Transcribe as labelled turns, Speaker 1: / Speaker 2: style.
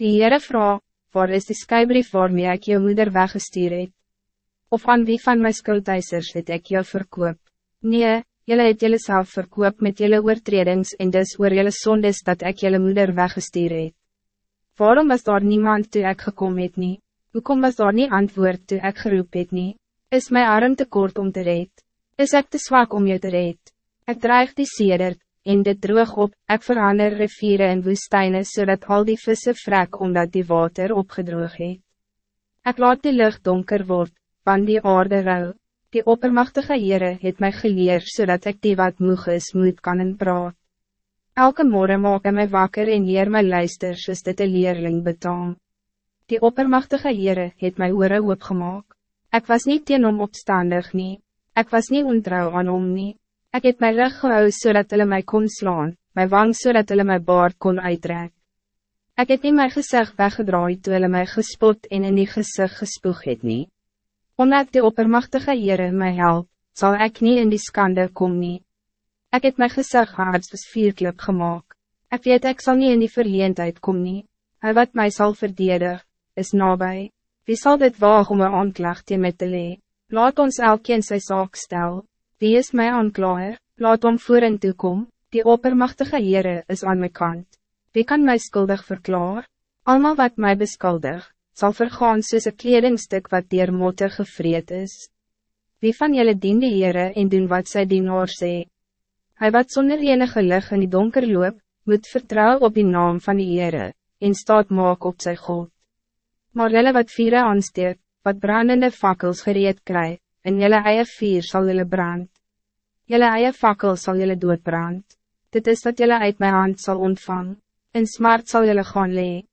Speaker 1: Die Heere vraag, waar is die skybrief waarmee ek jou moeder weggestuur het? Of aan wie van my skuldeisers het ek jou verkoop? Nee, jylle het jylle self verkoop met jylle oortredings en dus oor jylle sondes dat ek jylle moeder weggestuur het. Waarom was daar niemand toe ek gekom het nie? Hoekom was daar nie antwoord toe ek geroep het nie? Is my arm te kort om te red? Is ek te zwak om jou te red? Ik dreig die sedert, en dit droog op, ik verander riviere en woestijnen zodat al die vissen vrek omdat die water opgedroog het. Ik laat die lucht donker word, van die aarde ruil, die oppermachtige Heere het mij geleerd zodat ik die wat moeg is moet kan en praat. Elke morgen maak hy my wakker en leer my luister soos dit een leerling betaam. Die oppermachtige Heere het my oore opgemaak. Ik was niet teen hom opstandig nie, ik was niet ontrouw aan hom nie. Ik heb mijn rug gehou zodat hulle mij kon slaan, mijn wang zodat hulle mijn baard kon uittrek. Ik heb niet mijn gezicht weggedraaid toen hulle mij gespot en in die gezicht gespoeg het nie. Omdat de oppermachtige Heere mij help, zal ik niet in die skande kom nie. Ik heb mijn gezicht hard vierklip gemaakt. Ik weet ik zal niet in die verleendheid kom nie. Hij wat mij zal verdedig, is nabij. Wie zal dit wagen om een aanklacht met te lee? Laat ons elkeen sy zaak stel. Wie is mijn aanklaer? Laat om voor en toekom, die oppermachtige Heere is aan mijn kant. Wie kan mij schuldig verklaar? Almal wat mij beskuldig, zal vergaan soos een kledingstuk wat dier motte gevreed is. Wie van jullie dien die Heere en doen wat sy dienaar sê? Hij wat zonder enige lig in die donker loop, moet vertrouwen op die naam van die Heere, en staat maak op sy God. Maar jylle wat vieren aansteek, wat brandende fakkels gereed krijgt, en jelle eie vier zal jelle brand. Jelle eie fakkel zal jelle doodbrand. Dit is wat jelle uit mijn hand zal ontvangen. In smart zal jelle gaan lee.